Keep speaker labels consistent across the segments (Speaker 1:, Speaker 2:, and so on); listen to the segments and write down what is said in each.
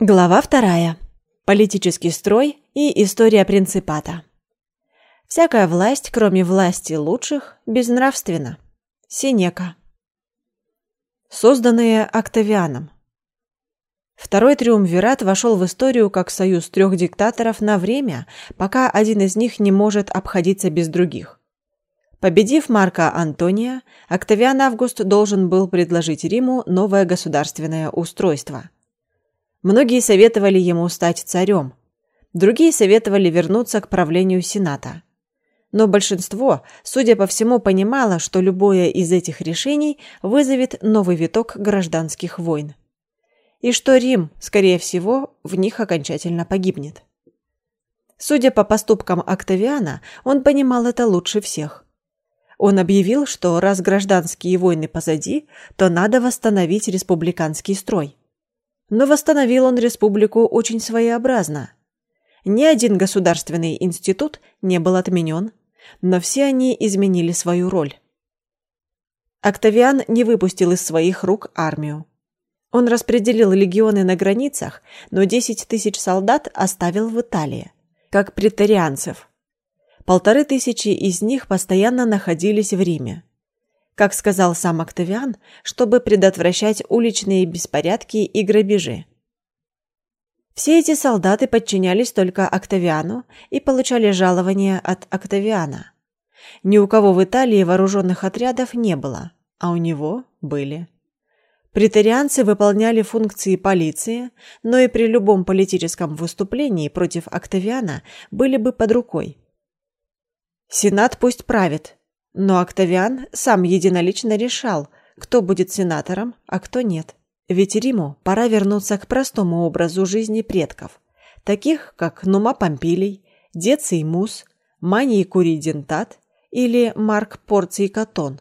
Speaker 1: Глава вторая. Политический строй и история принципата. Всякая власть, кроме власти лучших, безнравственна. Сенека. Созданные Октавианом. Второй триумвират вошел в историю как союз трех диктаторов на время, пока один из них не может обходиться без других. Победив Марка Антония, Октавиан Август должен был предложить Риму новое государственное устройство – Многие советовали ему стать царем, другие советовали вернуться к правлению Сената. Но большинство, судя по всему, понимало, что любое из этих решений вызовет новый виток гражданских войн. И что Рим, скорее всего, в них окончательно погибнет. Судя по поступкам Октавиана, он понимал это лучше всех. Он объявил, что раз гражданские войны позади, то надо восстановить республиканский строй. Но восстановил он республику очень своеобразно. Ни один государственный институт не был отменен, но все они изменили свою роль. Октавиан не выпустил из своих рук армию. Он распределил легионы на границах, но 10 тысяч солдат оставил в Италии, как претарианцев. Полторы тысячи из них постоянно находились в Риме как сказал сам Октавиан, чтобы предотвращать уличные беспорядки и грабежи. Все эти солдаты подчинялись только Октавиану и получали жалования от Октавиана. Ни у кого в Италии вооруженных отрядов не было, а у него были. Претарианцы выполняли функции полиции, но и при любом политическом выступлении против Октавиана были бы под рукой. Сенат пусть правит, но Октавиан сам единолично решал, кто будет сенатором, а кто нет. Ведь Риму пора вернуться к простому образу жизни предков, таких как Нума Помпилий, Деций Мус, Маний Куридентат или Марк Порций Катон.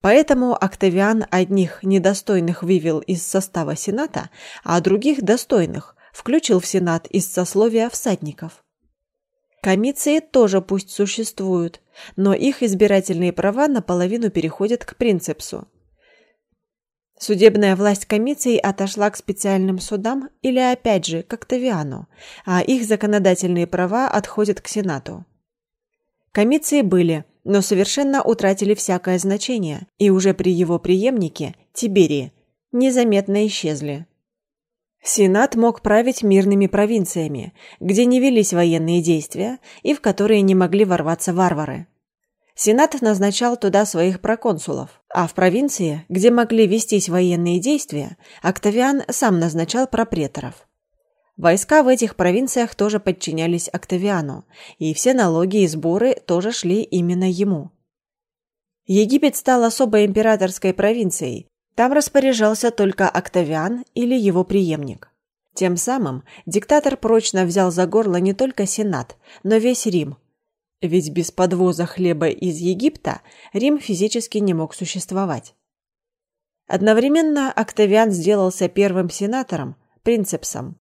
Speaker 1: Поэтому Октавиан одних недостойных вывел из состава Сената, а других достойных включил в Сенат из сословия всадников – Комиции тоже пусть существуют, но их избирательные права наполовину переходят к принципсу. Судебная власть комиций отошла к специальным судам или опять же к Октавиану, а их законодательные права отходят к Сенату. Комиции были, но совершенно утратили всякое значение, и уже при его преемнике, Тиберии, незаметно исчезли. Сенат мог править мирными провинциями, где не велись военные действия и в которые не могли ворваться варвары. Сенат назначал туда своих проконсулов, а в провинции, где могли вестись военные действия, Октавиан сам назначал пропреторов. Войска в этих провинциях тоже подчинялись Октавиану, и все налоги и сборы тоже шли именно ему. Египет стал особой императорской провинцией, там распоряжался только Октавиан или его преемник. Тем самым диктатор прочно взял за горло не только Сенат, но весь Рим. Ведь без подвоза хлеба из Египта Рим физически не мог существовать. Одновременно Октавиан сделался первым сенатором, принцепсом.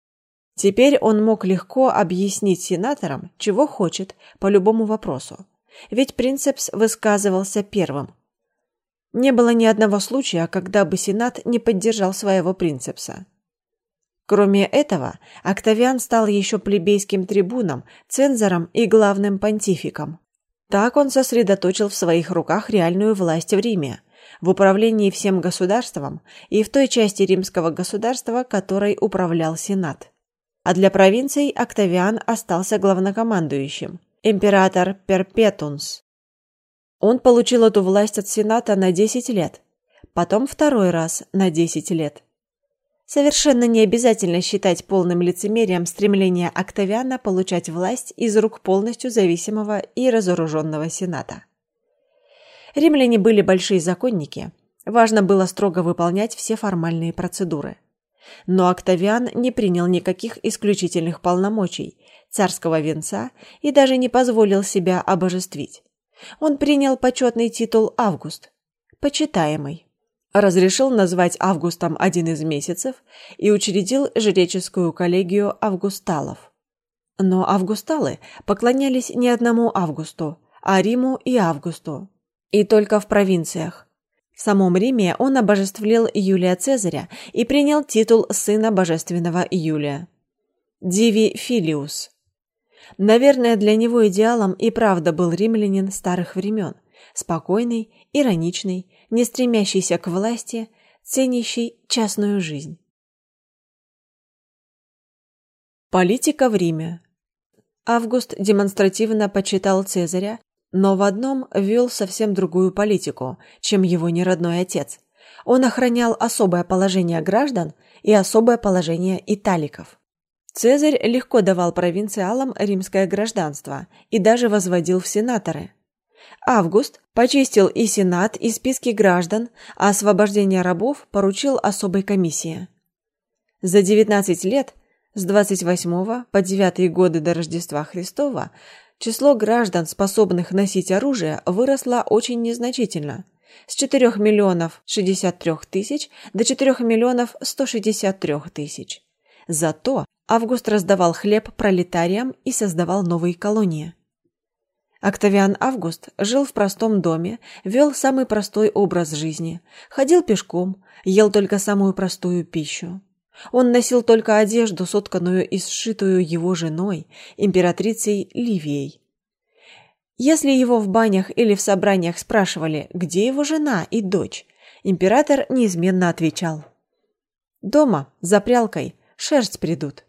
Speaker 1: Теперь он мог легко объяснить сенаторам, чего хочет по любому вопросу. Ведь принцепс высказывался первым, не было ни одного случая, когда бы Сенат не поддержал своего принцепса. Кроме этого, Октавиан стал еще плебейским трибуном, цензором и главным понтификом. Так он сосредоточил в своих руках реальную власть в Риме, в управлении всем государством и в той части римского государства, которой управлял Сенат. А для провинций Октавиан остался главнокомандующим, император Перпетунс, он получил эту власть от Сената на 10 лет, потом второй раз на 10 лет. Совершенно не обязательно считать полным лицемерием стремление Октавиана получать власть из рук полностью зависимого и разоруженного Сената. Римляне были большие законники, важно было строго выполнять все формальные процедуры. Но Октавиан не принял никаких исключительных полномочий, царского венца и даже не позволил себя обожествить. Он принял почетный титул Август, почитаемый. Разрешил назвать Августом один из месяцев и учредил жреческую коллегию августалов. Но августалы поклонялись не одному Августу, а Риму и Августу. И только в провинциях. В самом Риме он обожествлял Юлия Цезаря и принял титул сына божественного Юлия. Диви Филиус. Наверное, для него идеалом и правда был римлянин старых времен, спокойный, ироничный, не стремящийся к власти, ценящий частную жизнь. Политика в Риме. Август демонстративно почитал Цезаря но в одном вел совсем другую политику, чем его неродной отец. Он охранял особое положение граждан и особое положение италиков. Цезарь легко давал провинциалам римское гражданство и даже возводил в сенаторы. Август почистил и сенат, и списки граждан, а освобождение рабов поручил особой комиссии. За 19 лет, с 28 по 9 годы до Рождества Христова, число граждан, способных носить оружие, выросло очень незначительно – с 4 миллионов 63 тысяч до 4 миллионов 163 тысяч. Зато Август раздавал хлеб пролетариям и создавал новые колонии. Октавиан Август жил в простом доме, вел самый простой образ жизни, ходил пешком, ел только самую простую пищу. Он носил только одежду, сотканную и сшитую его женой, императрицей Ливией. Если его в банях или в собраниях спрашивали, где его жена и дочь, император неизменно отвечал: "Дома, за прялкой, шерсть придут".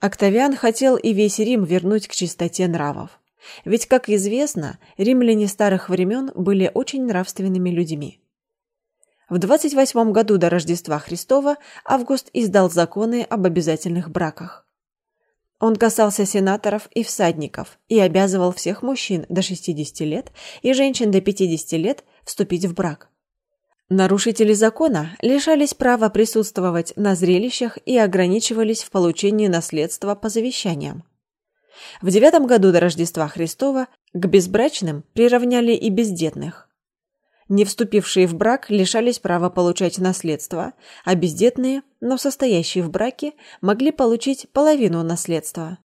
Speaker 1: Октавиан хотел и весь Рим вернуть к чистоте нравов. Ведь, как известно, римляне старых времен были очень нравственными людьми. В 28 году до Рождества Христова Август издал законы об обязательных браках. Он касался сенаторов и всадников и обязывал всех мужчин до 60 лет и женщин до 50 лет вступить в брак. Нарушители закона лишались права присутствовать на зрелищах и ограничивались в получении наследства по завещаниям. В девятом году до Рождества Христова к безбрачным приравняли и бездетных. Не вступившие в брак лишались права получать наследство, а бездетные, но состоящие в браке, могли получить половину наследства.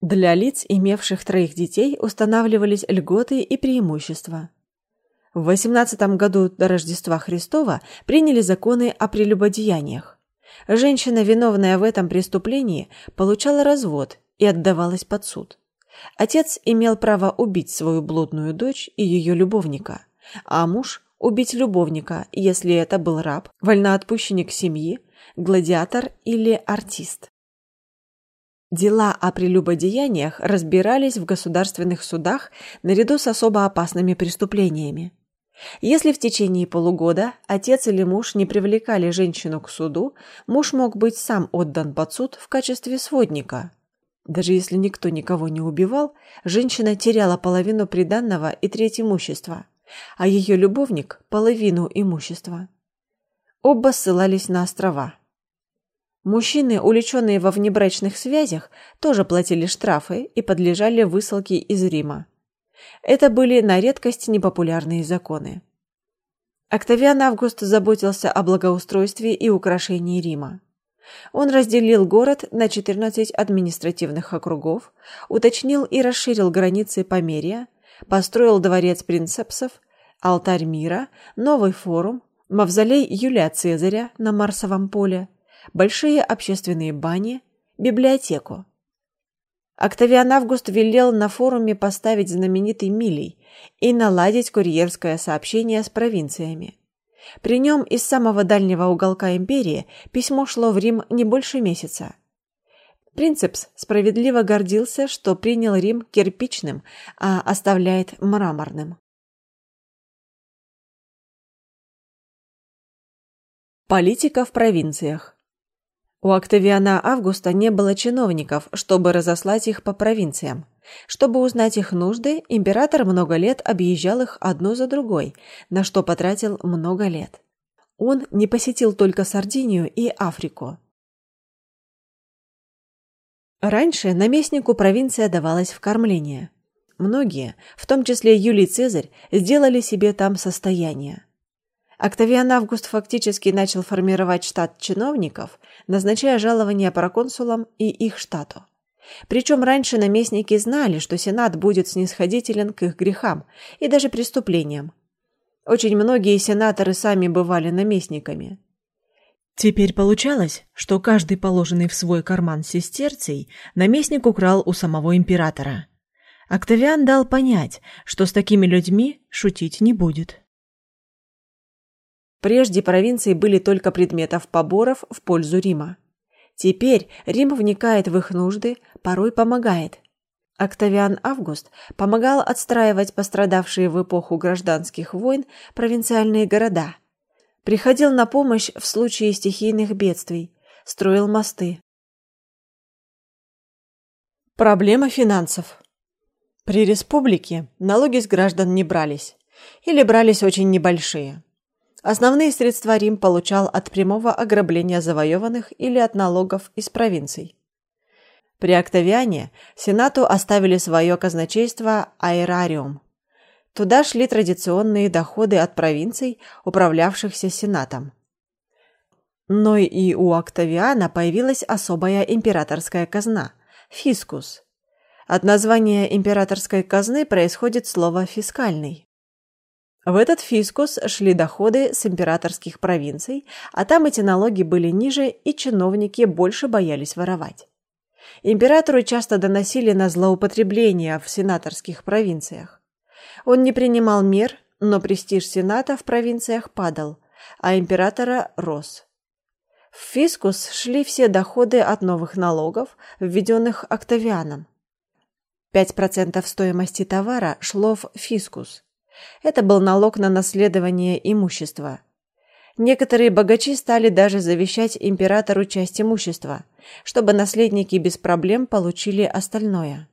Speaker 1: Для лиц, имевших троих детей, устанавливались льготы и преимущества. В 18 году до Рождества Христова приняли законы о прелюбодеяниях. Женщина, виновная в этом преступлении, получала развод и отдавалась под суд. Отец имел право убить свою блудную дочь и ее любовника, а муж – убить любовника, если это был раб, вольноотпущенник семьи, гладиатор или артист. Дела о прелюбодеяниях разбирались в государственных судах наряду с особо опасными преступлениями. Если в течение полугода отец или муж не привлекали женщину к суду, муж мог быть сам отдан под суд в качестве сводника – даже если никто никого не убивал, женщина теряла половину приданного и треть имущества, а ее любовник – половину имущества. Оба ссылались на острова. Мужчины, увлеченные во внебрачных связях, тоже платили штрафы и подлежали высылке из Рима. Это были на редкость непопулярные законы. Октавиан Август заботился о благоустройстве и украшении Рима. Он разделил город на 14 административных округов, уточнил и расширил границы Померия, построил дворец принцепсов, алтарь мира, новый форум, мавзолей Юлия Цезаря на Марсовом поле, большие общественные бани, библиотеку. Октавиан Август велел на форуме поставить знаменитый Милей и наладить курьерское сообщение с провинциями. При нем из самого дальнего уголка империи письмо шло в Рим не больше месяца. Принцепс справедливо гордился, что принял Рим кирпичным, а оставляет мраморным. Политика в провинциях У Октавиана Августа не было чиновников, чтобы разослать их по провинциям. Чтобы узнать их нужды, император много лет объезжал их одну за другой, на что потратил много лет. Он не посетил только Сардинию и Африку. Раньше наместнику провинция давалась в кормление. Многие, в том числе Юлий Цезарь, сделали себе там состояние. Октавиан Август фактически начал формировать штат чиновников, назначая жалования проконсулам и их штату. Причем раньше наместники знали, что Сенат будет снисходителен к их грехам и даже преступлениям. Очень многие сенаторы сами бывали наместниками.
Speaker 2: Теперь получалось, что каждый положенный в свой карман сестерций наместник украл у самого императора. Октавиан дал понять, что с такими людьми шутить не будет.
Speaker 1: Прежде провинции были только предметов поборов в пользу Рима. Теперь Рим вникает в их нужды, порой помогает. Октавиан Август помогал отстраивать пострадавшие в эпоху гражданских войн провинциальные города. Приходил на помощь в случае стихийных бедствий, строил мосты. Проблема финансов. При республике налоги с граждан не брались или брались очень небольшие. Основные средства Рим получал от прямого ограбления завоеванных или от налогов из провинций. При Октавиане Сенату оставили свое казначейство Аэрариум. Туда шли традиционные доходы от провинций, управлявшихся Сенатом. Но и у Октавиана появилась особая императорская казна – фискус. От названия императорской казны происходит слово «фискальный». В этот фискус шли доходы с императорских провинций, а там эти налоги были ниже, и чиновники больше боялись воровать. Императору часто доносили на злоупотребления в сенаторских провинциях. Он не принимал мер, но престиж сената в провинциях падал, а императора рос. В фискус шли все доходы от новых налогов, введенных Октавианом. 5% стоимости товара шло в фискус. Это был налог на наследование имущества. Некоторые богачи стали даже завещать императору часть имущества, чтобы наследники без проблем получили остальное.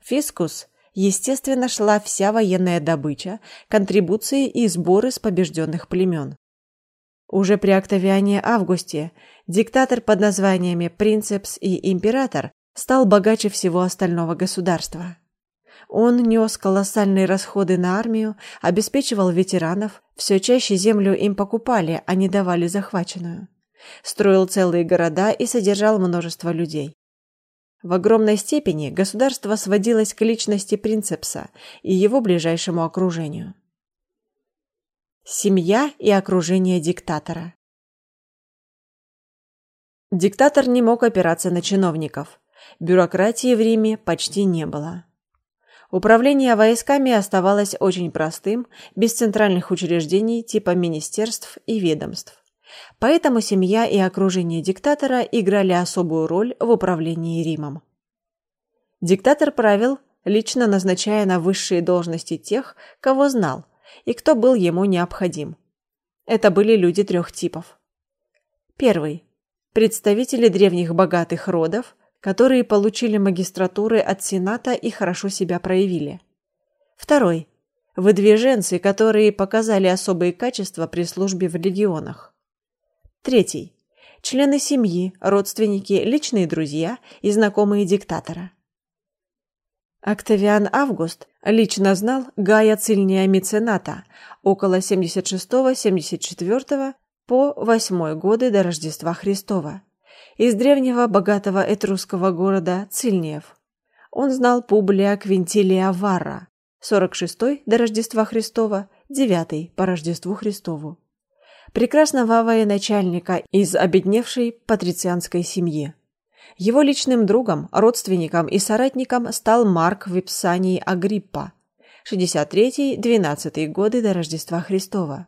Speaker 1: Фискус, естественно, шла вся военная добыча, контрибуции и сборы с побежденных племен. Уже при Октавиане Августе диктатор под названиями Принцепс и Император стал богаче всего остального государства. Он нес колоссальные расходы на армию, обеспечивал ветеранов, все чаще землю им покупали, а не давали захваченную. Строил целые города и содержал множество людей. В огромной степени государство сводилось к личности принцепса и его ближайшему окружению. Семья и окружение диктатора Диктатор не мог опираться на чиновников. Бюрократии в Риме почти не было. Управление войсками оставалось очень простым, без центральных учреждений типа министерств и ведомств. Поэтому семья и окружение диктатора играли особую роль в управлении Римом. Диктатор правил, лично назначая на высшие должности тех, кого знал и кто был ему необходим. Это были люди трех типов. Первый представители древних богатых родов, которые получили магистратуры от Сената и хорошо себя проявили. Второй – выдвиженцы, которые показали особые качества при службе в легионах. Третий – члены семьи, родственники, личные друзья и знакомые диктатора. Октавиан Август лично знал Гая Цильния Мецената около 76-74 по 8 годы до Рождества Христова из древнего богатого этрусского города Цильниев. Он знал Публия Квинтилия Варра, 46-й до Рождества Христова, 9-й по Рождеству Христову. Прекрасного военачальника из обедневшей патрицианской семьи. Его личным другом, родственником и соратником стал Марк Випсаний Агриппа, 63-12 годы до Рождества Христова.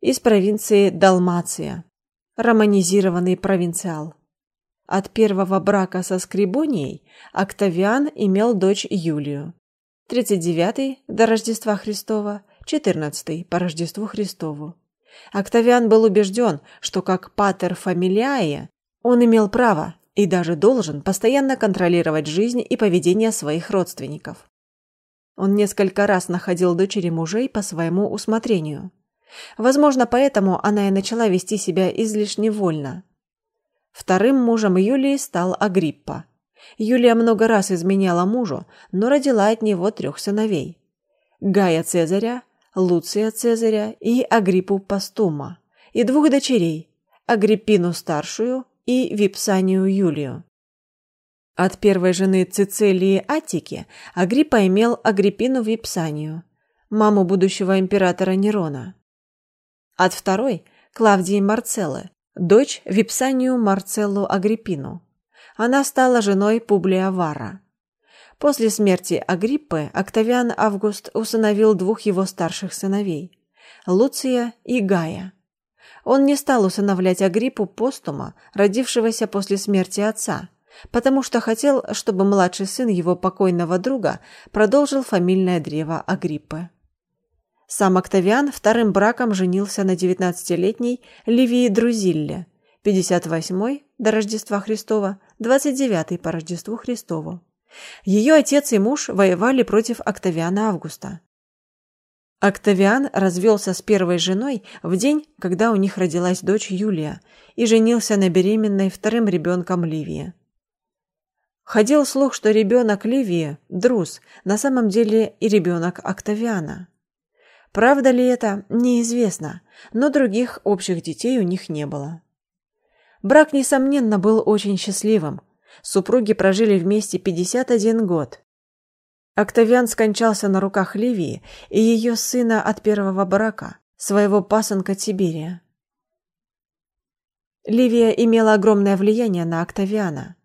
Speaker 1: Из провинции Далмация романизированный провинциал. От первого брака со Скрибонией Октавиан имел дочь Юлию. 39 до Рождества Христова, 14 по Рождеству Христову. Октавиан был убежден, что как патер фамилиае он имел право и даже должен постоянно контролировать жизнь и поведение своих родственников. Он несколько раз находил дочери мужей по своему усмотрению – Возможно, поэтому она и начала вести себя излишне вольно. Вторым мужем Юлии стал Агриппа. Юлия много раз изменяла мужу, но родила от него трех сыновей. Гая Цезаря, Луция Цезаря и Агриппу Пастума, и двух дочерей, Агриппину старшую и Випсанию Юлию. От первой жены Цицелии Аттики Агриппа имел Агриппину Випсанию – маму будущего императора Нерона. От второй – Клавдии Марцеллы, дочь Випсанию Марцеллу Агриппину. Она стала женой Публия Вара. После смерти Агриппы Октавиан Август усыновил двух его старших сыновей – Луция и Гая. Он не стал усыновлять Агриппу постума, родившегося после смерти отца, потому что хотел, чтобы младший сын его покойного друга продолжил фамильное древо Агриппы. Сам Октавиан вторым браком женился на 19-летней Ливии Друзилле, 58-й до Рождества Христова, 29-й по Рождеству Христову. Ее отец и муж воевали против Октавиана Августа. Октавиан развелся с первой женой в день, когда у них родилась дочь Юлия, и женился на беременной вторым ребенком Ливии. Ходил слух, что ребенок Ливии, Друз, на самом деле и ребенок Октавиана. Правда ли это, неизвестно, но других общих детей у них не было. Брак, несомненно, был очень счастливым. Супруги прожили вместе 51 год. Октавиан скончался на руках Ливии и ее сына от первого брака, своего пасынка Тиберия. Ливия имела огромное влияние на Октавиана.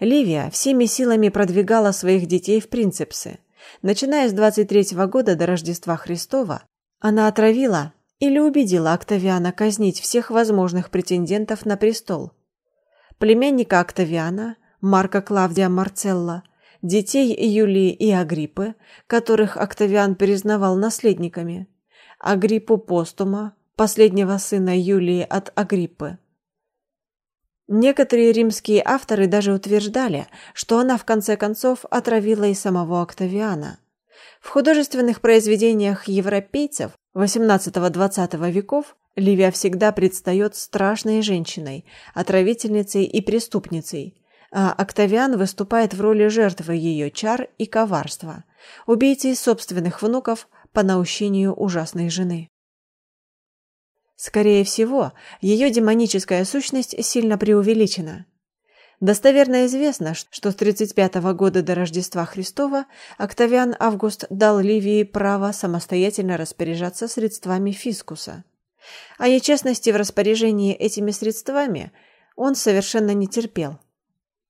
Speaker 1: Ливия всеми силами продвигала своих детей в принципсы. Начиная с 23 года до Рождества Христова, она отравила или убедила Октавиана казнить всех возможных претендентов на престол. Племянника Октавиана, Марка Клавдия Марцелла, детей Юлии и Агриппы, которых Октавиан признавал наследниками, Агриппу Постума, последнего сына Юлии от Агриппы, Некоторые римские авторы даже утверждали, что она в конце концов отравила и самого Октавиана. В художественных произведениях европейцев XVIII-XX веков Ливия всегда предстает страшной женщиной, отравительницей и преступницей, а Октавиан выступает в роли жертвы ее чар и коварства, убийцы собственных внуков по наущению ужасной жены. Скорее всего, ее демоническая сущность сильно преувеличена. Достоверно известно, что с 35 года до Рождества Христова Октавиан Август дал Ливии право самостоятельно распоряжаться средствами фискуса. О нечестности в распоряжении этими средствами он совершенно не терпел.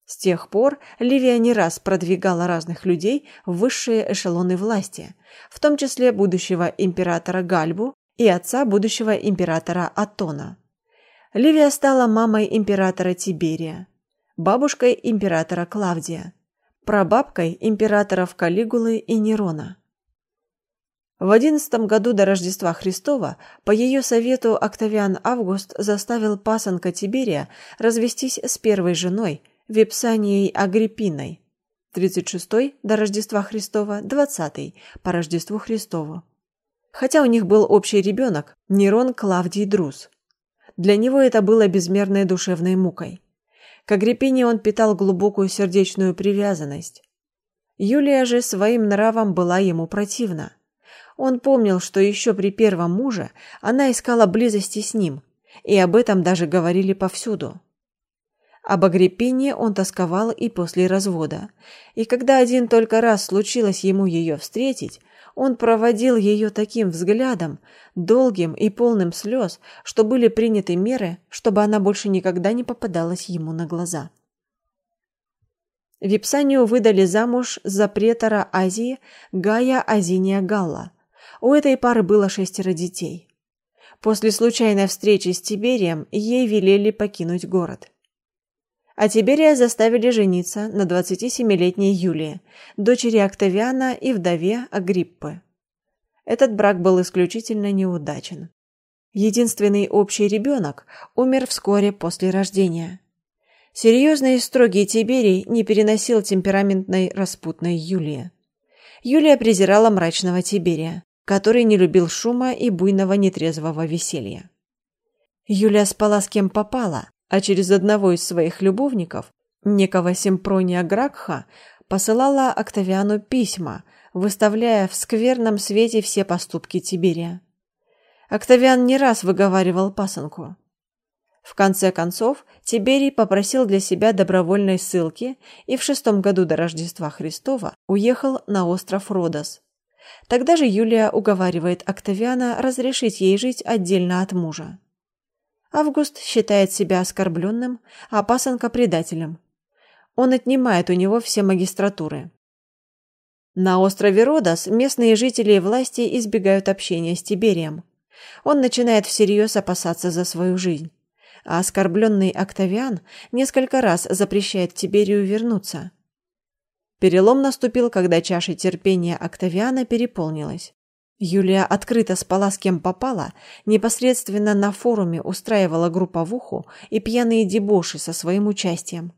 Speaker 1: С тех пор Ливия не раз продвигала разных людей в высшие эшелоны власти, в том числе будущего императора Гальбу и отца будущего императора Атона. Ливия стала мамой императора Тиберия, бабушкой императора Клавдия, прабабкой императоров Калигулы и Нерона. В одиннадцатом году до Рождества Христова по ее совету Октавиан Август заставил пасынка Тиберия развестись с первой женой Випсанией Агриппиной, 36 до Рождества Христова, 20 по Рождеству Христову хотя у них был общий ребенок, Нерон Клавдий Друз. Для него это было безмерной душевной мукой. К Агриппине он питал глубокую сердечную привязанность. Юлия же своим нравом была ему противна. Он помнил, что еще при первом муже она искала близости с ним, и об этом даже говорили повсюду. Об Агриппине он тосковал и после развода, и когда один только раз случилось ему ее встретить, он проводил ее таким взглядом, долгим и полным слез, что были приняты меры, чтобы она больше никогда не попадалась ему на глаза. Випсанию выдали замуж за претора Азии Гая Азиния Галла. У этой пары было шестеро детей. После случайной встречи с Тиберием ей велели покинуть город. А Тиберия заставили жениться на 27-летней Юлии, дочери Октавиана и вдове Агриппы. Этот брак был исключительно неудачен. Единственный общий ребенок умер вскоре после рождения. Серьезный и строгий Тиберий не переносил темпераментной распутной Юлии. Юлия презирала мрачного Тиберия, который не любил шума и буйного нетрезвого веселья. Юлия спала с кем попала, а через одного из своих любовников, некого Симпрония Гракха, посылала Октавиану письма, выставляя в скверном свете все поступки Тиберия. Октавиан не раз выговаривал пасынку. В конце концов, Тиберий попросил для себя добровольной ссылки и в шестом году до Рождества Христова уехал на остров Родос. Тогда же Юлия уговаривает Октавиана разрешить ей жить отдельно от мужа. Август считает себя оскорбленным, а пасынка предателем. Он отнимает у него все магистратуры. На острове Родос местные жители и власти избегают общения с Тиберием. Он начинает всерьез опасаться за свою жизнь. А оскорбленный Октавиан несколько раз запрещает Тиберию вернуться. Перелом наступил, когда чаша терпения Октавиана переполнилась. Юлия открыто спала с кем попала, непосредственно на форуме устраивала групповуху и пьяные дебоши со своим участием.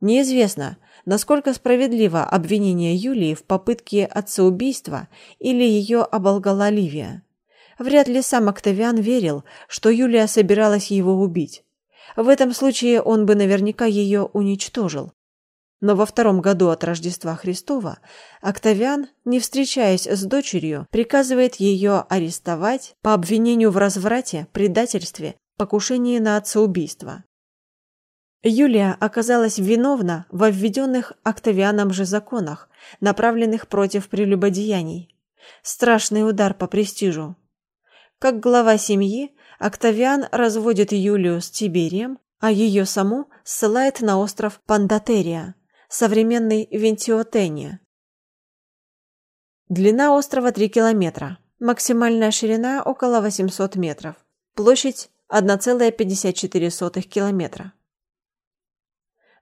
Speaker 1: Неизвестно, насколько справедливо обвинение Юлии в попытке отцеубийства или ее оболгала Ливия. Вряд ли сам Октавиан верил, что Юлия собиралась его убить. В этом случае он бы наверняка ее уничтожил. Но во втором году от Рождества Христова Октавиан, не встречаясь с дочерью, приказывает ее арестовать по обвинению в разврате, предательстве, покушении на отцеубийство. Юлия оказалась виновна во введенных Октавианом же законах, направленных против прелюбодеяний. Страшный удар по престижу. Как глава семьи, Октавиан разводит Юлию с Тиберием, а ее саму ссылает на остров Пандатерия, современный Вентиотения. Длина острова 3 километра, максимальная ширина около 800 метров, площадь 1,54 километра.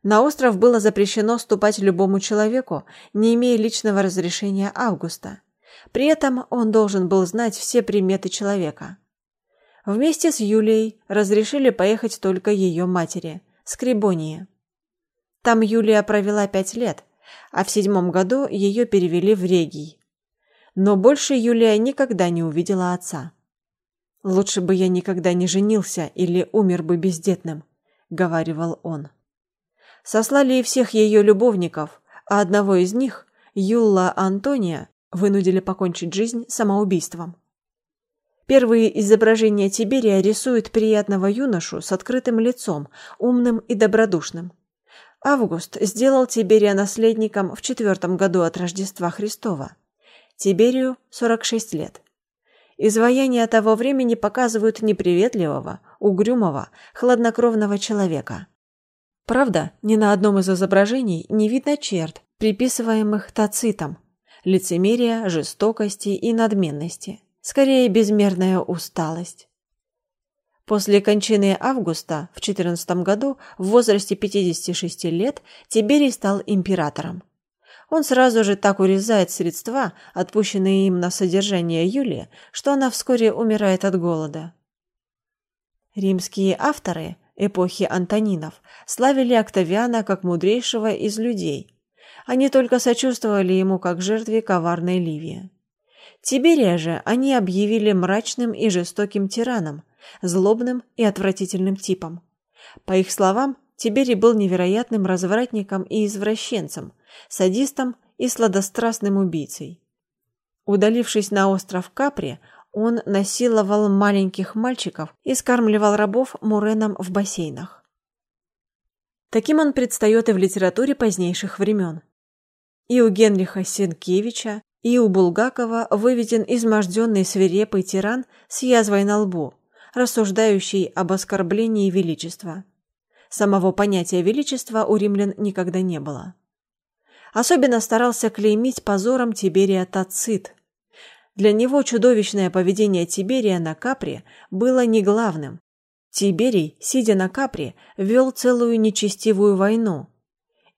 Speaker 1: На остров было запрещено ступать любому человеку, не имея личного разрешения Августа. При этом он должен был знать все приметы человека. Вместе с Юлией разрешили поехать только ее матери, Скрибонии. Там Юлия провела пять лет, а в седьмом году ее перевели в Регий. Но больше Юлия никогда не увидела отца. «Лучше бы я никогда не женился или умер бы бездетным», — говаривал он сослали и всех ее любовников, а одного из них, Юлла Антония, вынудили покончить жизнь самоубийством. Первые изображения Тиберия рисуют приятного юношу с открытым лицом, умным и добродушным. Август сделал Тиберия наследником в четвертом году от Рождества Христова. Тиберию 46 лет. Изваяния того времени показывают неприветливого, угрюмого, хладнокровного человека. Правда, ни на одном из изображений не видно черт, приписываемых тацитам, лицемерия, жестокости и надменности, скорее безмерная усталость. После кончины Августа в 14 году в возрасте 56 лет Тиберий стал императором. Он сразу же так урезает средства, отпущенные им на содержание Юлии, что она вскоре умирает от голода. Римские авторы эпохи Антонинов славили Октавиана как мудрейшего из людей. Они только сочувствовали ему как жертве коварной Ливии. Тиберия же они объявили мрачным и жестоким тираном, злобным и отвратительным типом. По их словам, Тиберий был невероятным развратником и извращенцем, садистом и сладострастным убийцей. Удалившись на остров Капри, он насиловал маленьких мальчиков и скармливал рабов муреном в бассейнах. Таким он предстает и в литературе позднейших времен. И у Генриха Сенкевича, и у Булгакова выведен изможденный свирепый тиран с язвой на лбу, рассуждающий об оскорблении величества. Самого понятия величества у римлян никогда не было. Особенно старался клеймить позором Тиберия Тацит, для него чудовищное поведение Тиберия на Капре было не главным. Тиберий, сидя на Капре, вел целую нечестивую войну.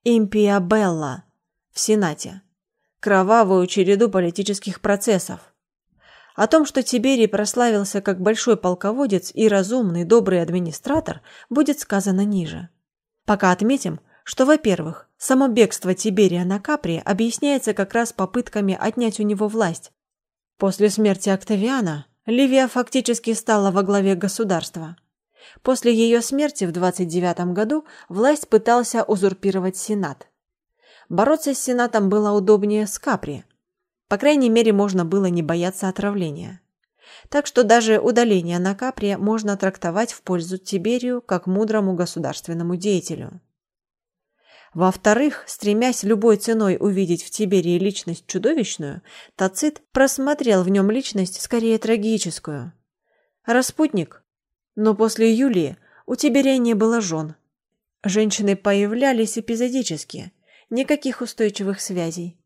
Speaker 1: Импиабелла в Сенате. Кровавую череду политических процессов. О том, что Тиберий прославился как большой полководец и разумный, добрый администратор, будет сказано ниже. Пока отметим, что, во-первых, само бегство Тиберия на Капри объясняется как раз попытками отнять у него власть, После смерти Октавиана Ливия фактически стала во главе государства. После ее смерти в 29 году власть пытался узурпировать Сенат. Бороться с Сенатом было удобнее с Капри. По крайней мере, можно было не бояться отравления. Так что даже удаление на Капри можно трактовать в пользу Тиберию как мудрому государственному деятелю. Во-вторых, стремясь любой ценой увидеть в Тиберии личность чудовищную, Тацит просмотрел в нем личность скорее трагическую. Распутник. Но после Юлии у Тиберия не было жен. Женщины появлялись эпизодически, никаких устойчивых связей.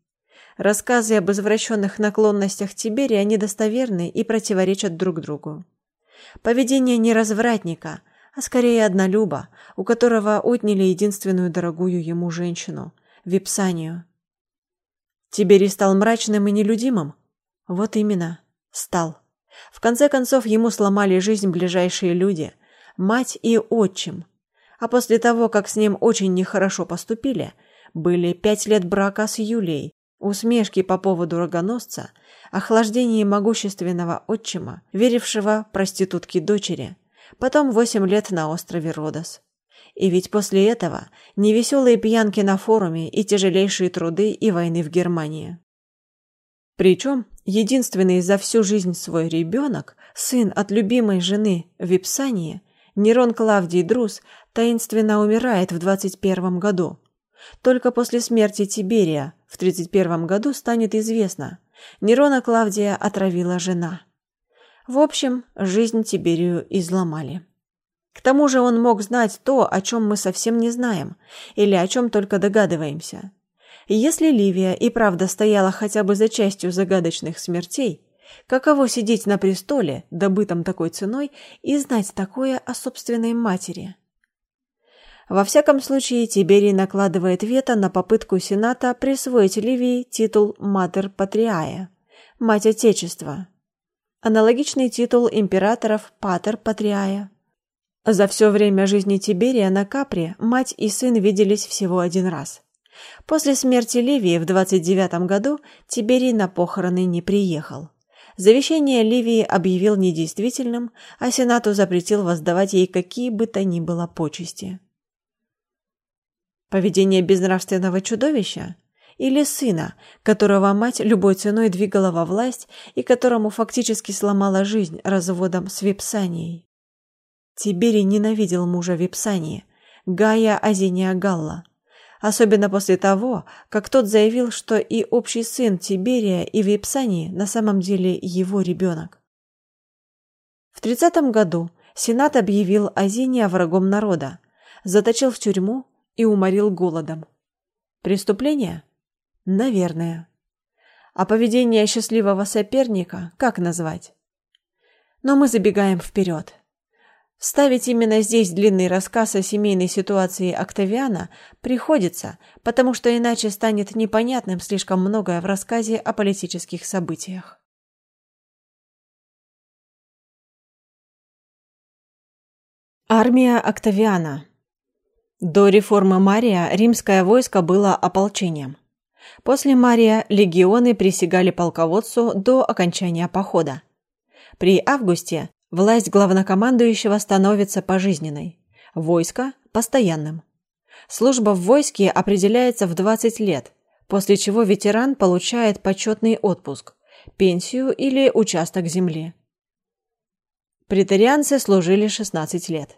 Speaker 1: Рассказы об извращенных наклонностях Тиберия недостоверны и противоречат друг другу. Поведение не развратника, а скорее однолюба, у которого отняли единственную дорогую ему женщину – Випсанию. Тиберий стал мрачным и нелюдимым? Вот именно, стал. В конце концов, ему сломали жизнь ближайшие люди – мать и отчим. А после того, как с ним очень нехорошо поступили, были пять лет брака с Юлией, усмешки по поводу рогоносца, охлаждение могущественного отчима, верившего проститутке дочери – потом восемь лет на острове Родос. И ведь после этого невеселые пьянки на форуме и тяжелейшие труды и войны в Германии. Причем единственный за всю жизнь свой ребенок, сын от любимой жены в Ипсании, Нерон Клавдий Друз, таинственно умирает в 21 году. Только после смерти Тиберия в 31 году станет известно, Нерона Клавдия отравила жена. В общем, жизнь Тиберию изломали. К тому же он мог знать то, о чем мы совсем не знаем, или о чем только догадываемся. Если Ливия и правда стояла хотя бы за частью загадочных смертей, каково сидеть на престоле, добытом такой ценой, и знать такое о собственной матери? Во всяком случае, Тиберий накладывает вето на попытку Сената присвоить Ливии титул «Матер Патриая» – «Мать Отечества», аналогичный титул императоров Патер Патриая. За все время жизни Тиберия на Капре мать и сын виделись всего один раз. После смерти Ливии в 29 году Тиберий на похороны не приехал. Завещание Ливии объявил недействительным, а Сенату запретил воздавать ей какие бы то ни было почести. Поведение безнравственного чудовища? или сына, которого мать любой ценой двигала во власть и которому фактически сломала жизнь разводом с Випсанией. Тиберий ненавидел мужа Випсании, Гая Азиния Галла, особенно после того, как тот заявил, что и общий сын Тиберия и Випсании на самом деле его ребенок. В 30 году Сенат объявил Азиния врагом народа, заточил в тюрьму и уморил голодом. Преступление? Наверное. А поведение счастливого соперника как назвать? Но мы забегаем вперед. Вставить именно здесь длинный рассказ о семейной ситуации Октавиана приходится, потому что иначе станет непонятным слишком многое в рассказе о политических событиях. Армия Октавиана До реформы Мария римское войско было ополчением. После Мария легионы присягали полководцу до окончания похода. При Августе власть главнокомандующего становится пожизненной, войско – постоянным. Служба в войске определяется в 20 лет, после чего ветеран получает почетный отпуск, пенсию или участок земли. Претарианцы служили 16 лет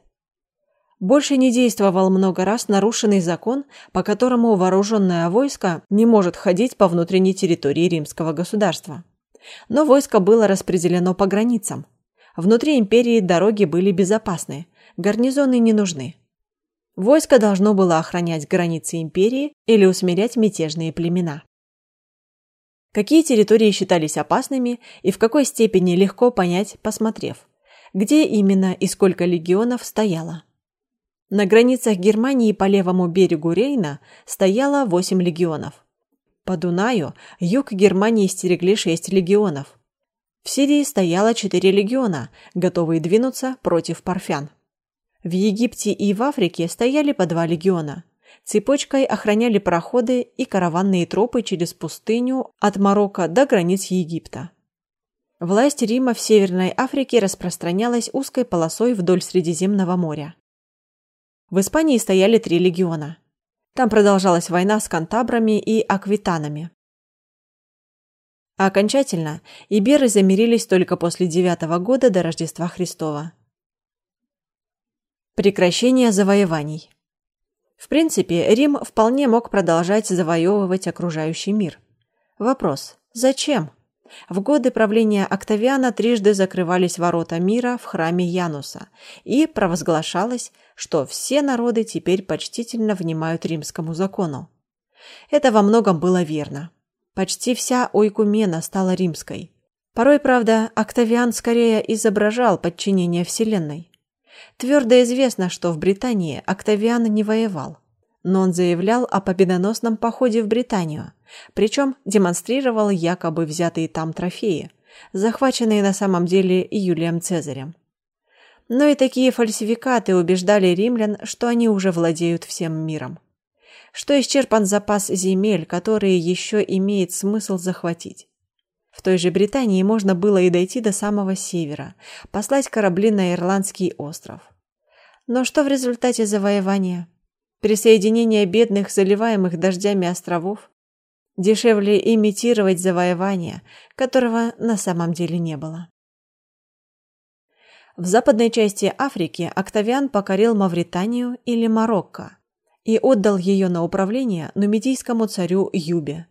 Speaker 1: больше не действовал много раз нарушенный закон, по которому вооруженное войско не может ходить по внутренней территории римского государства. Но войско было распределено по границам. Внутри империи дороги были безопасны, гарнизоны не нужны. Войско должно было охранять границы империи или усмирять мятежные племена. Какие территории считались опасными и в какой степени легко понять, посмотрев, где именно и сколько легионов стояло. На границах Германии по левому берегу Рейна стояло 8 легионов. По Дунаю юг Германии стерегли 6 легионов. В Сирии стояло 4 легиона, готовые двинуться против парфян. В Египте и в Африке стояли по два легиона. Цепочкой охраняли проходы и караванные тропы через пустыню от Марокко до границ Египта. Власть Рима в Северной Африке распространялась узкой полосой вдоль Средиземного моря. В Испании стояли три легиона. Там продолжалась война с кантабрами и аквитанами. А окончательно иберы замирились только после девятого года до Рождества Христова. Прекращение завоеваний. В принципе, Рим вполне мог продолжать завоевывать окружающий мир. Вопрос – зачем? В годы правления Октавиана трижды закрывались ворота мира в храме Януса, и провозглашалось, что все народы теперь почтительно внимают римскому закону. Это во многом было верно. Почти вся ойкумена стала римской. Порой, правда, Октавиан скорее изображал подчинение Вселенной. Твердо известно, что в Британии Октавиан не воевал, но он заявлял о победоносном походе в Британию, причем демонстрировал якобы взятые там трофеи, захваченные на самом деле Юлием Цезарем. Но и такие фальсификаты убеждали римлян, что они уже владеют всем миром. Что исчерпан запас земель, которые еще имеет смысл захватить. В той же Британии можно было и дойти до самого севера, послать корабли на Ирландский остров. Но что в результате завоевания? Присоединение бедных, заливаемых дождями островов? Дешевле имитировать завоевание, которого на самом деле не было. В западной части Африки Октавиан покорил Мавританию или Марокко и отдал ее на управление нумидийскому царю Юбе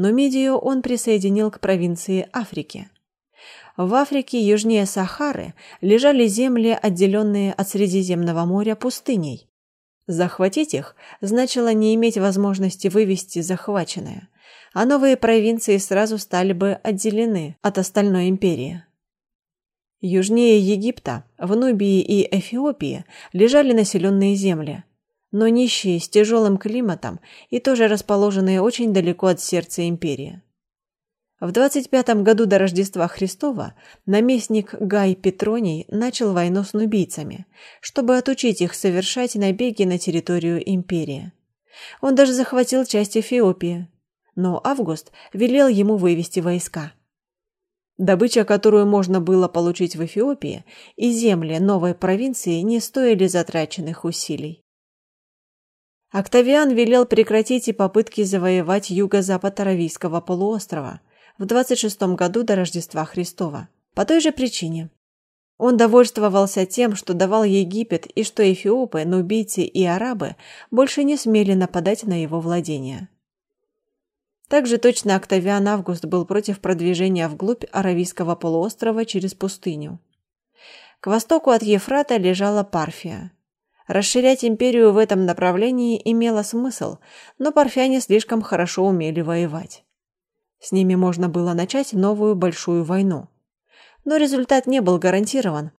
Speaker 1: но Мидию он присоединил к провинции Африки. В Африке южнее Сахары лежали земли, отделенные от Средиземного моря пустыней. Захватить их значило не иметь возможности вывести захваченное, а новые провинции сразу стали бы отделены от остальной империи. Южнее Египта, в Нубии и Эфиопии лежали населенные земли – но нищие, с тяжелым климатом и тоже расположенные очень далеко от сердца империи. В 25 году до Рождества Христова наместник Гай Петроний начал войну с нубийцами, чтобы отучить их совершать набеги на территорию империи. Он даже захватил часть Эфиопии, но Август велел ему вывести войска. Добыча, которую можно было получить в Эфиопии, и земли новой провинции не стоили затраченных усилий. Октавиан велел прекратить и попытки завоевать юго-запад Аравийского полуострова в 26 году до Рождества Христова. По той же причине. Он довольствовался тем, что давал Египет и что эфиопы, нубийцы и арабы больше не смели нападать на его владения. Также точно Октавиан Август был против продвижения вглубь Аравийского полуострова через пустыню. К востоку от Ефрата лежала Парфия. Расширять империю в этом направлении имело смысл, но парфяне слишком хорошо умели воевать. С ними можно было начать новую большую войну. Но результат не был гарантирован.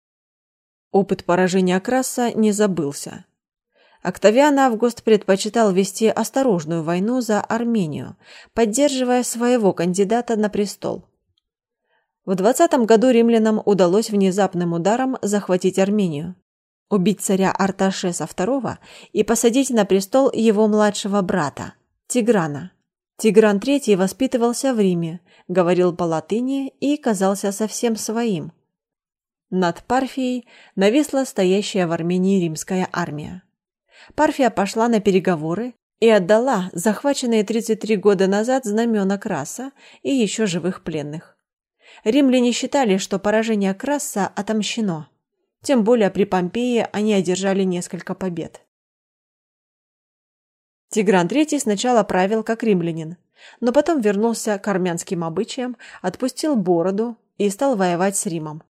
Speaker 1: Опыт поражения Краса не забылся. Октавиан Август предпочитал вести осторожную войну за Армению, поддерживая своего кандидата на престол. В 20 году римлянам удалось внезапным ударом захватить Армению убить царя Арташеса II и посадить на престол его младшего брата, Тиграна. Тигран III воспитывался в Риме, говорил по-латыни и казался совсем своим. Над Парфией нависла стоящая в Армении римская армия. Парфия пошла на переговоры и отдала захваченные 33 года назад знамена Краса и еще живых пленных. Римляне считали, что поражение Краса отомщено. Тем более при Помпее они одержали несколько побед. Тигран III сначала правил как римлянин, но потом вернулся к армянским обычаям, отпустил бороду и стал воевать с Римом.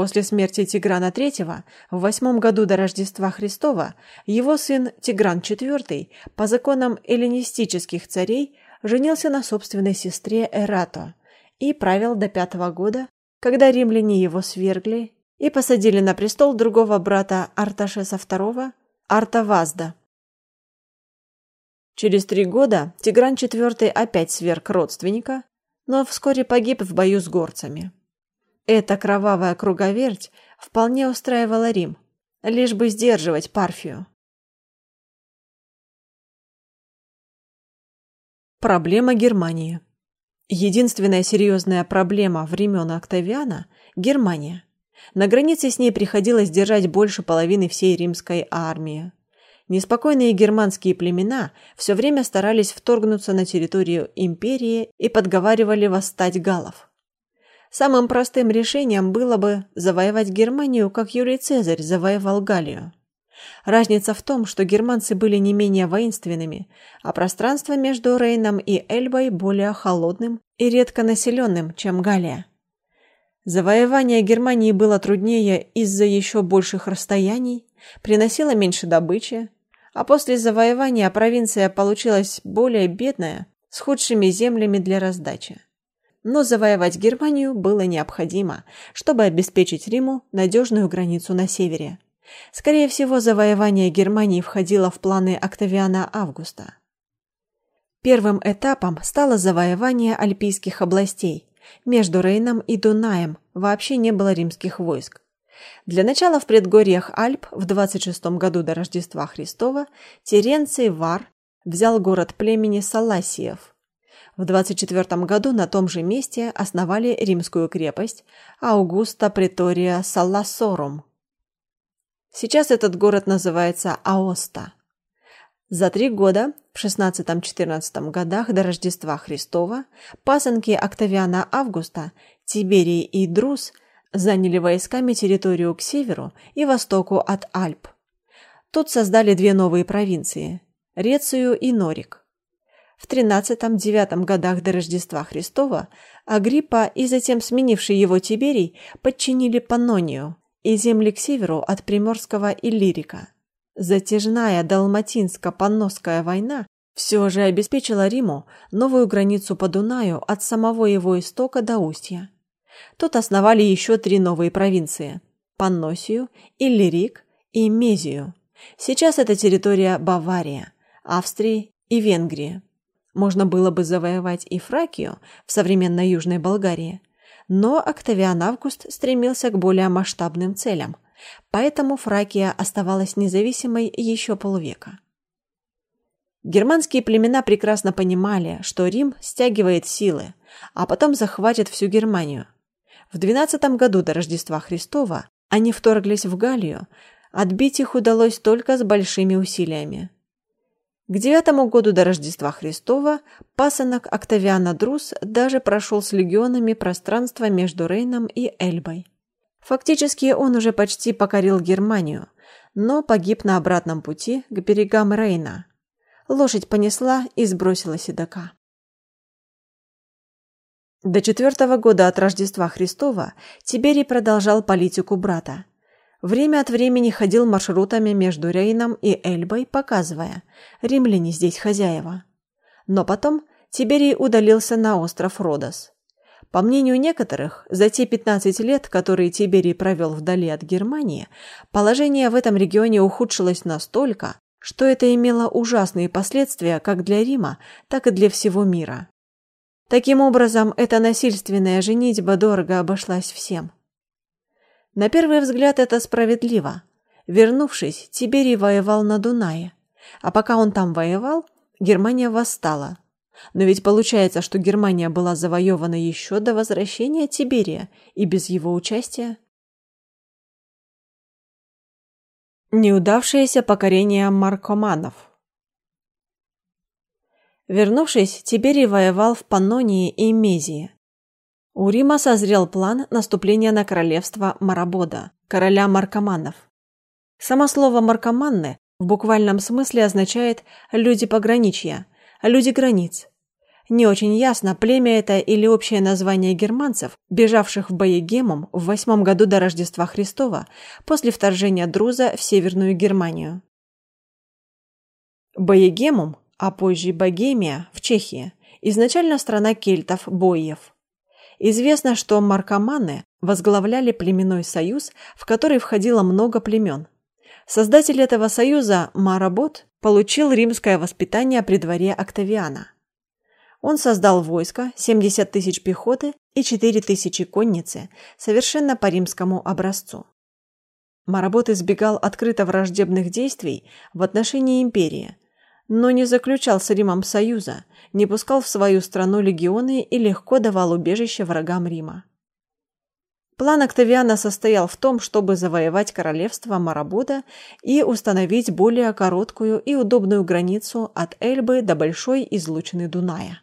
Speaker 1: После смерти Тиграна III в восьмом году до Рождества Христова его сын Тигран IV по законам эллинистических царей женился на собственной сестре Эрато и правил до пятого года, когда римляне его свергли и посадили на престол другого брата Арташеса II, Артавазда. Через три года Тигран IV опять сверг родственника, но вскоре погиб в бою с горцами. Эта кровавая круговерть вполне устраивала Рим, лишь бы сдерживать Парфию. Проблема Германии Единственная серьезная проблема времен Октавиана – Германия – на границе с ней приходилось держать больше половины всей римской армии. Неспокойные германские племена все время старались вторгнуться на территорию империи и подговаривали восстать галлов. Самым простым решением было бы завоевать Германию, как Юлий Цезарь завоевал Галлию. Разница в том, что германцы были не менее воинственными, а пространство между Рейном и Эльбой более холодным и редко населенным, чем Галия. Завоевание Германии было труднее из-за еще больших расстояний, приносило меньше добычи, а после завоевания провинция получилась более бедная, с худшими землями для раздачи. Но завоевать Германию было необходимо, чтобы обеспечить Риму надежную границу на севере. Скорее всего, завоевание Германии входило в планы Октавиана Августа. Первым этапом стало завоевание альпийских областей. Между Рейном и Дунаем вообще не было римских войск. Для начала в предгорьях Альп в 26 году до Рождества Христова Теренций Вар взял город племени Саласиев. В 24 году на том же месте основали римскую крепость Аугуста Претория Салласорум. Сейчас этот город называется Аоста. За три года, в 16-14 годах до Рождества Христова, пасынки Октавиана Августа, Тиберий и Друз заняли войсками территорию к северу и востоку от Альп. Тут создали две новые провинции – Рецию и Норик. В 13-9 годах до Рождества Христова Агриппа и затем сменивший его Тиберий подчинили Паннонию и земли к северу от Приморского Иллирика. Затяжная Далматинско-Панносская война все же обеспечила Риму новую границу по Дунаю от самого его истока до устья. Тут основали еще три новые провинции – Панносию, Иллирик и Мезию. Сейчас это территория Бавария, Австрии и Венгрии. Можно было бы завоевать и Фракию в современной Южной Болгарии, но Октавиан Август стремился к более масштабным целям, поэтому Фракия оставалась независимой еще полвека. Германские племена прекрасно понимали, что Рим стягивает силы, а потом захватит всю Германию. В 12 году до Рождества Христова они вторглись в Галлию, отбить их удалось только с большими усилиями. К девятому году до Рождества Христова пасынок Октавиана Друз даже прошел с легионами пространство между Рейном и Эльбой. Фактически он уже почти покорил Германию, но погиб на обратном пути к берегам Рейна. Лошадь понесла и сбросила седока. До четвертого года от Рождества Христова Тиберий продолжал политику брата. Время от времени ходил маршрутами между Рейном и Эльбой, показывая, римляне здесь хозяева. Но потом Тиберий удалился на остров Родос. По мнению некоторых, за те 15 лет, которые Тиберий провел вдали от Германии, положение в этом регионе ухудшилось настолько, что это имело ужасные последствия как для Рима, так и для всего мира. Таким образом, эта насильственная женитьба дорого обошлась всем. На первый взгляд это справедливо. Вернувшись, Тиберий воевал на Дунае, а пока он там воевал, Германия восстала. Но ведь получается, что Германия была завоевана еще до возвращения Тиберия и без его участия. Неудавшееся покорение маркоманов Вернувшись, Тиберий воевал в Паннонии и Мезии, у Рима созрел план наступления на королевство Марабода, короля маркоманов. Само слово «маркоманны» в буквальном смысле означает «люди пограничья», «люди границ». Не очень ясно, племя это или общее название германцев, бежавших в Боегемум в восьмом году до Рождества Христова после вторжения Друза в Северную Германию. Боегемум, а позже Богемия в Чехии, изначально страна кельтов, боев. Известно, что маркоманы возглавляли племенной союз, в который входило много племен. Создатель этого союза, Маработ, получил римское воспитание при дворе Октавиана. Он создал войско, 70 тысяч пехоты и 4 тысячи конницы, совершенно по римскому образцу. Маработ избегал открыто враждебных действий в отношении империи, но не заключал с Римом союза, не пускал в свою страну легионы и легко давал убежище врагам Рима. План Октавиана состоял в том, чтобы завоевать королевство Марабуда и установить более короткую и удобную границу от Эльбы до большой излучины Дуная.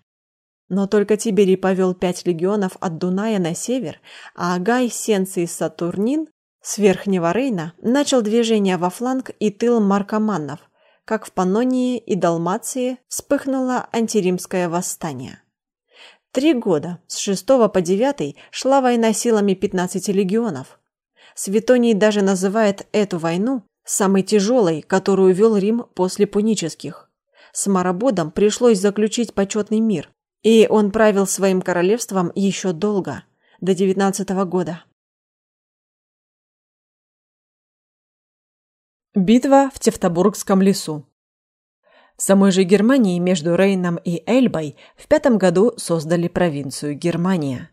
Speaker 1: Но только Тиберий повел пять легионов от Дуная на север, а Агай, Сенций Сатурнин С Верхнего Рейна начал движение во фланг и тыл маркоманнов, как в Паннонии и Далмации вспыхнуло антиримское восстание. Три года, с 6 по 9, шла война силами 15 легионов. Светоний даже называет эту войну самой тяжелой, которую вел Рим после пунических. С Марабодом пришлось заключить почетный мир, и он правил своим королевством еще долго, до 19 года.
Speaker 2: Битва в Тевтобургском лесу в самой же Германии между Рейном и Эльбой в пятом году создали провинцию Германия.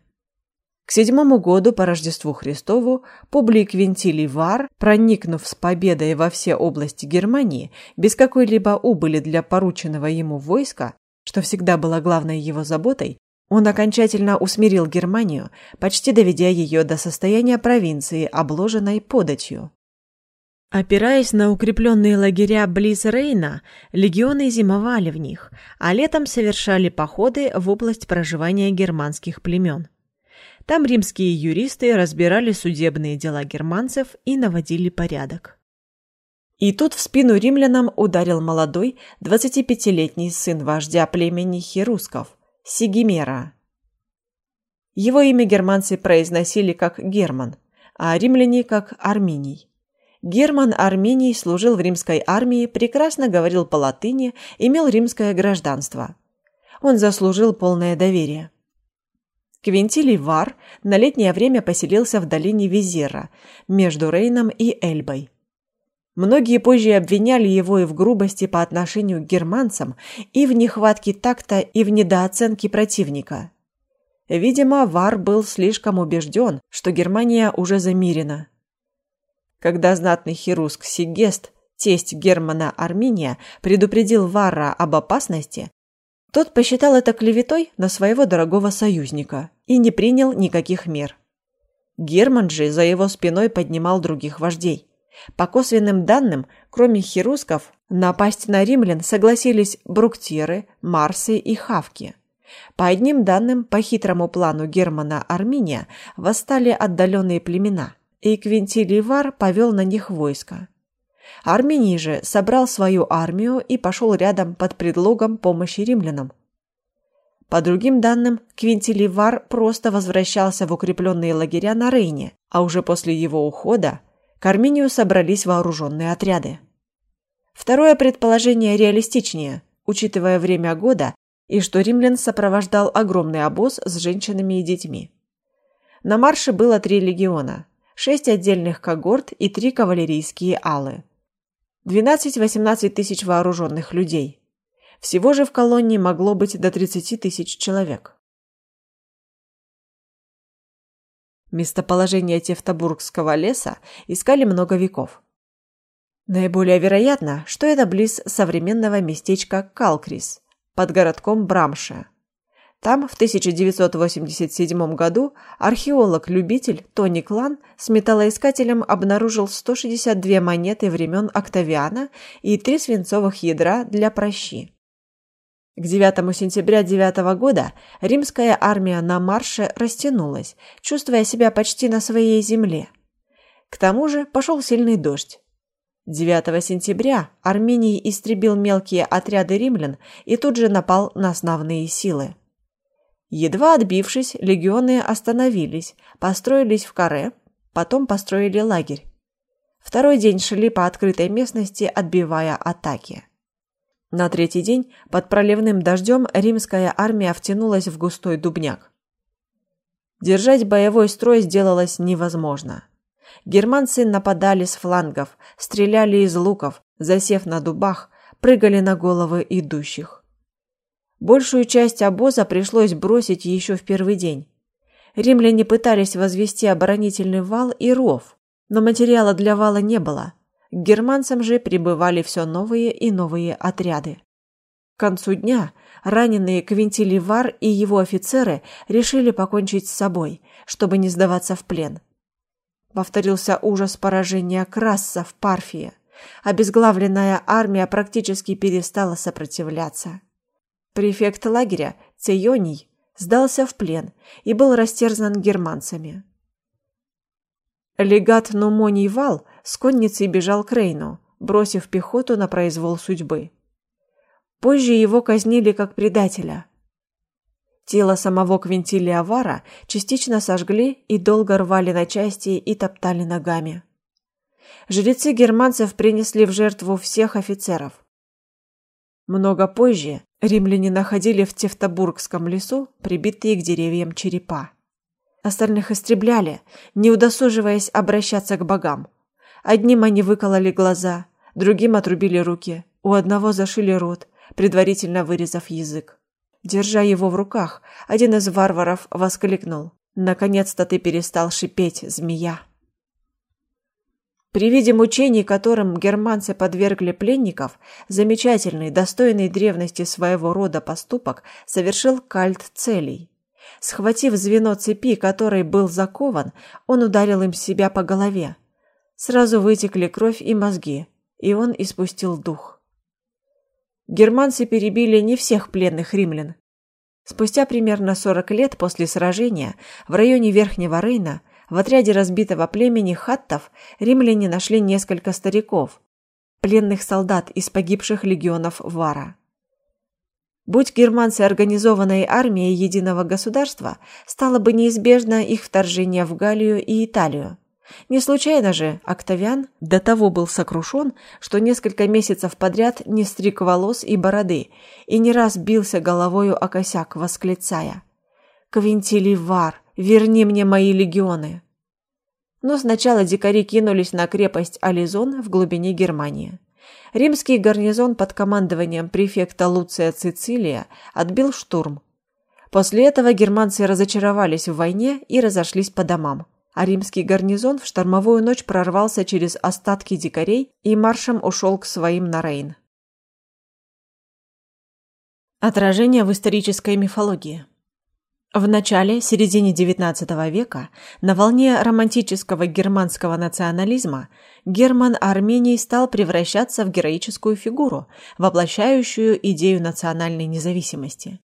Speaker 2: К седьмому году по Рождеству Христову Публий Квинтилий Вар, проникнув с победой во все области Германии, без какой-либо убыли для порученного ему войска, что всегда было главной его заботой, он окончательно усмирил Германию, почти доведя ее до состояния провинции, обложенной податью. Опираясь на укрепленные лагеря близ Рейна, легионы зимовали в них, а летом совершали походы в область проживания германских племен. Там римские юристы разбирали судебные дела германцев и наводили порядок. И тут в спину римлянам ударил молодой, 25-летний сын вождя племени херусков, Сигимера. Его имя германцы произносили как Герман, а римляне как Арминий. Герман Армений служил в римской армии, прекрасно говорил по-латыни, имел римское гражданство. Он заслужил полное доверие. Квинтилий Вар на летнее время поселился в долине Визера, между Рейном и Эльбой. Многие позже обвиняли его и в грубости по отношению к германцам, и в нехватке такта, и в недооценке противника. Видимо, Вар был слишком убежден, что Германия уже замирена. Когда знатный хируск Сигест, тесть Германа Арминия, предупредил Варра об опасности, тот посчитал это клеветой на своего дорогого союзника и не принял никаких мер. Герман же за его спиной поднимал других вождей. По косвенным данным, кроме хирусков, напасть на римлян согласились бруктиры, марсы и хавки. По одним данным, по хитрому плану Германа Арминия восстали отдаленные племена – и Квинтилий Вар повел на них войско. Армений же собрал свою армию и пошел рядом под предлогом помощи римлянам. По другим данным, Квинтилий Вар просто возвращался в укрепленные лагеря на Рейне, а уже после его ухода к Армению собрались вооруженные отряды. Второе предположение реалистичнее, учитывая время года и что римлян сопровождал огромный обоз с женщинами и детьми. На марше было три легиона – шесть отдельных когорт и три кавалерийские алы. 12-18 тысяч вооруженных людей. Всего же в колонии могло быть до 30 тысяч человек. Местоположение Тевтобургского леса искали много веков. Наиболее вероятно, что это близ современного местечка Калкрис под городком Брамше – там в 1987 году археолог-любитель Тони Клан с металлоискателем обнаружил 162 монеты времен Октавиана и три свинцовых ядра для прощи. К 9 сентября 9 года римская армия на марше растянулась, чувствуя себя почти на своей земле. К тому же пошел сильный дождь. 9 сентября Армений истребил мелкие отряды римлян и тут же напал на основные силы. Едва отбившись, легионы остановились, построились в каре, потом построили лагерь. Второй день шли по открытой местности, отбивая атаки. На третий день под проливным дождем римская армия втянулась в густой дубняк. Держать боевой строй сделалось невозможно. Германцы нападали с флангов, стреляли из луков, засев на дубах, прыгали на головы идущих. Большую часть обоза пришлось бросить еще в первый день. Римляне пытались возвести оборонительный вал и ров, но материала для вала не было. К германцам же прибывали все новые и новые отряды. К концу дня раненые Квинтилий Вар и его офицеры решили покончить с собой, чтобы не сдаваться в плен. Повторился ужас поражения Краса в Парфии. Обезглавленная армия практически перестала сопротивляться. Префект лагеря Цейоний сдался в плен и был растерзан германцами.
Speaker 1: Легат Нумоний Вал с конницей бежал к Рейну, бросив пехоту на произвол судьбы. Позже его казнили как предателя. Тело самого Квинтилия Вара частично сожгли и долго рвали на части и топтали ногами. Жрецы германцев принесли в жертву всех офицеров. Много позже римляне находили в Тевтобургском лесу прибитые к деревьям черепа. Остальных истребляли, не удосуживаясь обращаться к богам. Одним они выкололи глаза, другим отрубили руки, у одного зашили рот, предварительно вырезав язык. Держа его в руках, один из варваров воскликнул: "Наконец-то ты перестал шипеть, змея!" При виде мучений, которым германцы подвергли пленников, замечательный, достойный древности своего рода поступок совершил кальт целей. Схватив звено цепи, которой был закован, он ударил им себя по голове. Сразу вытекли кровь и мозги, и он испустил дух. Германцы перебили не всех пленных римлян. Спустя примерно 40 лет после сражения в районе Верхнего Рейна в отряде разбитого племени хаттов римляне нашли несколько стариков, пленных солдат из погибших легионов Вара. Будь германцы организованной армией единого государства, стало бы неизбежно их вторжение в Галлию и Италию. Не случайно же Октавиан до того был сокрушен, что несколько месяцев подряд не стриг волос и бороды и не раз бился головою о косяк, восклицая «Квинтилий Вар, верни мне мои легионы!» Но сначала дикари кинулись на крепость Ализон в глубине Германии. Римский гарнизон под командованием префекта Луция Цицилия отбил штурм. После этого германцы разочаровались в войне и разошлись по домам а римский гарнизон в штормовую ночь прорвался через остатки дикарей и маршем ушел к своим на Рейн. Отражение в исторической мифологии. В начале, середине XIX века, на волне романтического германского национализма, Герман Армений стал превращаться в героическую фигуру, воплощающую идею национальной независимости.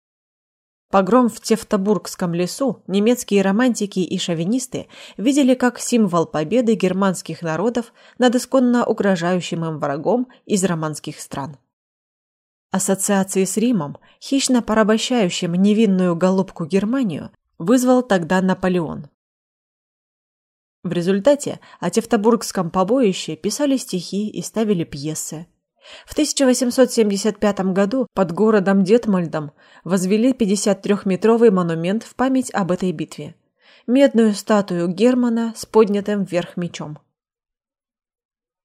Speaker 1: Погром в Тевтобургском лесу немецкие романтики и шовинисты видели как символ победы германских народов над исконно угрожающим им врагом из романских стран. Ассоциации с Римом, хищно порабощающим невинную голубку Германию, вызвал тогда Наполеон. В результате о Тевтобургском побоище писали стихи и ставили пьесы. В 1875 году под городом Детмольдом возвели 53-метровый монумент в память об этой битве. Медную статую Германа с поднятым вверх мечом.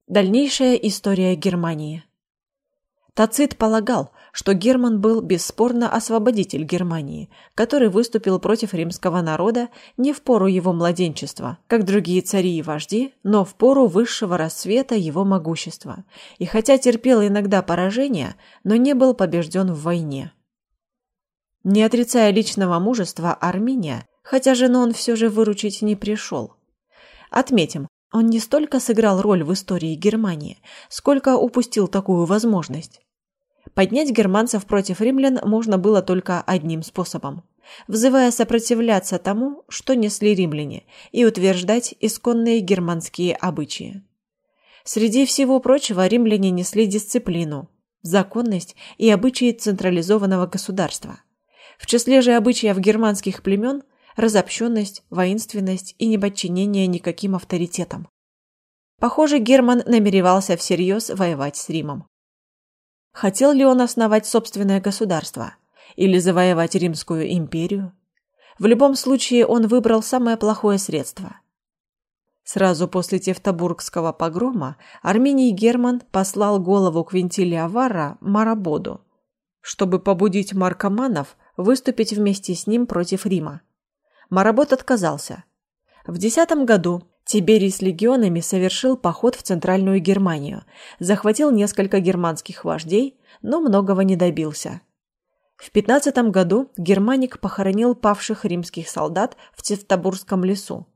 Speaker 1: Дальнейшая история Германии. Тацит полагал, что Герман был бесспорно освободитель Германии, который выступил против римского народа не в пору его младенчества, как другие цари и вожди, но в пору высшего рассвета его могущества, и хотя терпел иногда поражения, но не был побежден в войне. Не отрицая личного мужества Армения, хотя жену он все же выручить не пришел. Отметим, он не столько сыграл роль в истории Германии, сколько упустил такую возможность. Поднять германцев против римлян можно было только одним способом взывая сопротивляться тому, что несли римляне, и утверждать исконные германские обычаи. Среди всего прочего римляне несли дисциплину, законность и обычаи централизованного государства. В числе же обычаев германских племен разобщенность, воинственность и неподчинение никаким авторитетам. Похоже, Герман намеревался всерьез воевать с Римом. Хотел ли он основать собственное государство или завоевать Римскую империю? В любом случае он выбрал самое плохое средство. Сразу после Тевтобургского погрома Армений Герман послал голову Квинтилия Варра Марабоду, чтобы побудить маркоманов выступить вместе с ним против Рима. Маработ отказался. В десятом году Тиберий с легионами совершил поход в Центральную Германию, захватил несколько германских вождей, но многого не добился. В 15 году Германик похоронил павших римских солдат в Тевтобурском лесу.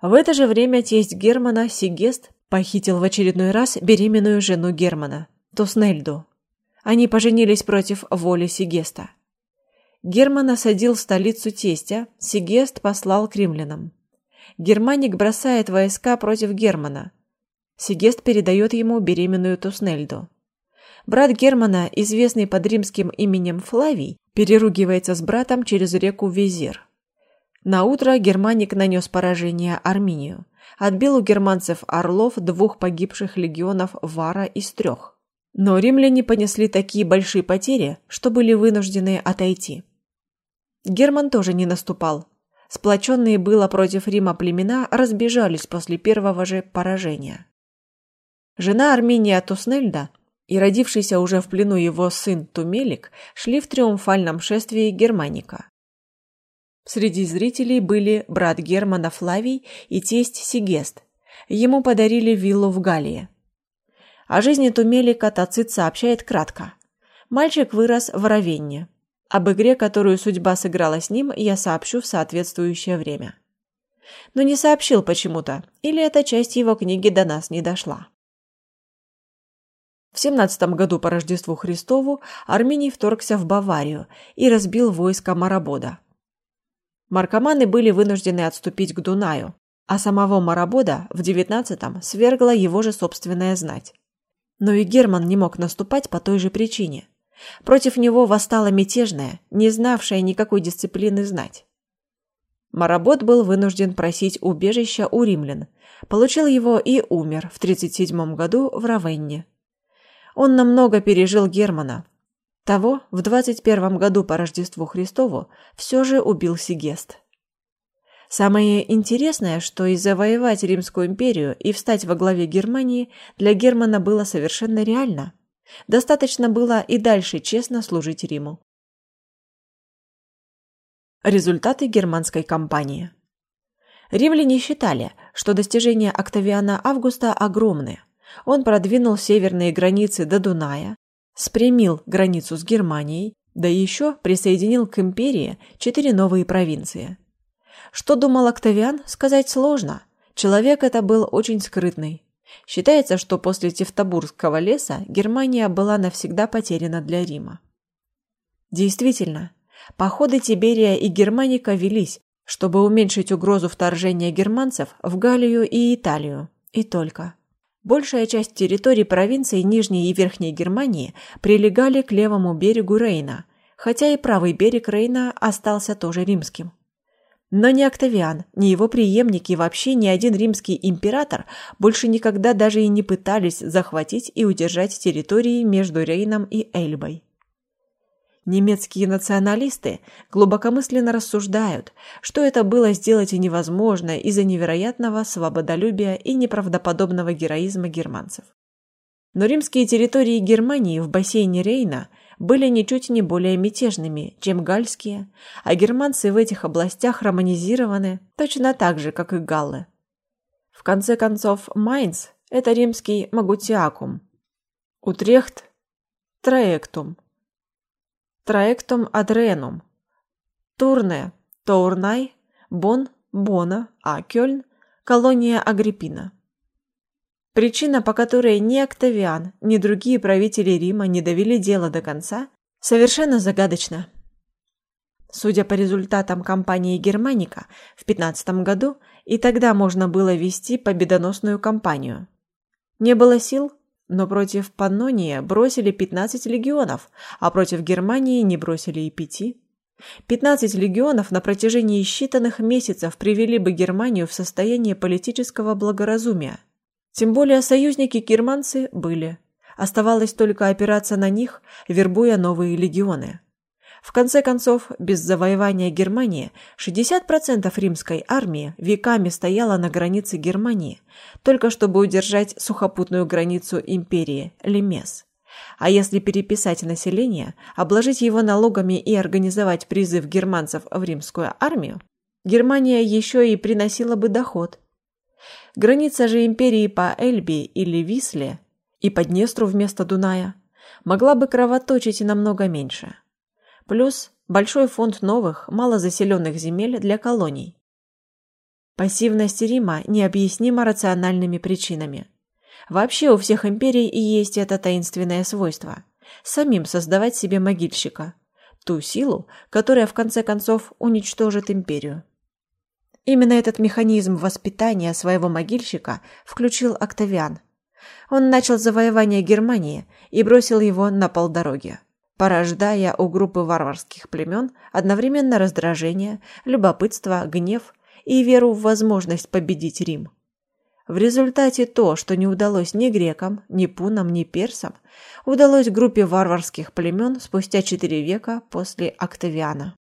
Speaker 1: В это же время тесть Германа Сигест похитил в очередной раз беременную жену Германа, Туснельду. Они поженились против воли Сигеста. Герман осадил столицу тестя, Сигест послал к римлянам. Германик бросает войска против Германа. Сигест передает ему беременную Туснельду. Брат Германа, известный под римским именем Флавий, переругивается с братом через реку Визир. На утро Германик нанес поражение Арминию, отбил у германцев орлов двух погибших легионов Вара из трех. Но римляне понесли такие большие потери, что были вынуждены отойти. Герман тоже не наступал. Сплоченные было против Рима племена разбежались после первого же поражения. Жена Армения Туснельда и родившийся уже в плену его сын Тумелик шли в триумфальном шествии Германика. Среди зрителей были брат Германа Флавий и тесть Сигест. Ему подарили виллу в Галлии. О жизни Тумелика Тацит сообщает кратко. Мальчик вырос в Равенне. Об игре, которую судьба сыграла с ним, я сообщу в соответствующее время. Но не сообщил почему-то, или эта часть его книги до нас не дошла. В 17 году по Рождеству Христову Армений вторгся в Баварию и разбил войско Марабода. Маркоманы были вынуждены отступить к Дунаю, а самого Марабода в 19-м свергла его же собственная знать. Но и Герман не мог наступать по той же причине. Против него восстала мятежная, не знавшая никакой дисциплины знать. Маработ был вынужден просить убежища у римлян, получил его и умер в 37 году в Равенне. Он намного пережил Германа. Того в 21 году по Рождеству Христову все же убил Сигест. Самое интересное, что и завоевать Римскую империю и встать во главе Германии для Германа было совершенно реально. Достаточно было и дальше честно служить Риму. Результаты германской кампании. Римляне считали, что достижения Октавиана Августа огромны – он продвинул северные границы до Дуная, спрямил границу с Германией, да еще присоединил к империи четыре новые провинции. Что думал Октавиан, сказать сложно. Человек это был очень скрытный. Считается, что после Тевтобургского леса Германия была навсегда потеряна для Рима. Действительно, походы Тиберия и Германика велись, чтобы уменьшить угрозу вторжения германцев в Галлию и Италию, и только. Большая часть территорий провинций Нижней и Верхней Германии прилегали к левому берегу Рейна, хотя и правый берег Рейна остался тоже римским. Но ни Октавиан, ни его преемники и вообще ни один римский император больше никогда даже и не пытались захватить и удержать территории между Рейном и Эльбой. Немецкие националисты глубокомысленно рассуждают, что это было сделать невозможно из-за невероятного свободолюбия и неправдоподобного героизма германцев. Но римские территории Германии в бассейне Рейна были ничуть не более мятежными, чем гальские, а германцы в этих областях романизированы точно так же, как и галлы. В конце концов, Майнц – это римский Магутиакум, Утрехт – Троектум – Траектом Адренум, Турне, Тоурнай, Бон, Бона, а Кёльн – колония Агриппина. Причина, по которой ни Октавиан, ни другие правители Рима не довели дело до конца, совершенно загадочна. Судя по результатам кампании Германика в 15 году, и тогда можно было вести победоносную кампанию. Не было сил но против Паннония бросили 15 легионов, а против Германии не бросили и пяти. 15 легионов на протяжении считанных месяцев привели бы Германию в состояние политического благоразумия. Тем более союзники германцы были. Оставалось только опираться на них, вербуя новые легионы. В конце концов, без завоевания Германии 60% римской армии веками стояла на границе Германии, только чтобы удержать сухопутную границу империи Лемес. А если переписать население, обложить его налогами и организовать призыв германцев в римскую армию, Германия еще и приносила бы доход. Граница же империи по Эльбе или Висле и по Днестру вместо Дуная могла бы кровоточить намного меньше плюс большой фонд новых, малозаселенных земель для колоний. Пассивность Рима необъяснима рациональными причинами. Вообще у всех империй и есть это таинственное свойство – самим создавать себе могильщика, ту силу, которая в конце концов уничтожит империю. Именно этот механизм воспитания своего могильщика включил Октавиан. Он начал завоевание Германии и бросил его на полдороги, порождая у группы варварских племен одновременно раздражение, любопытство, гнев и веру в возможность победить Рим. В результате то, что не удалось ни грекам, ни пунам, ни персам, удалось группе варварских племен спустя четыре века после Октавиана.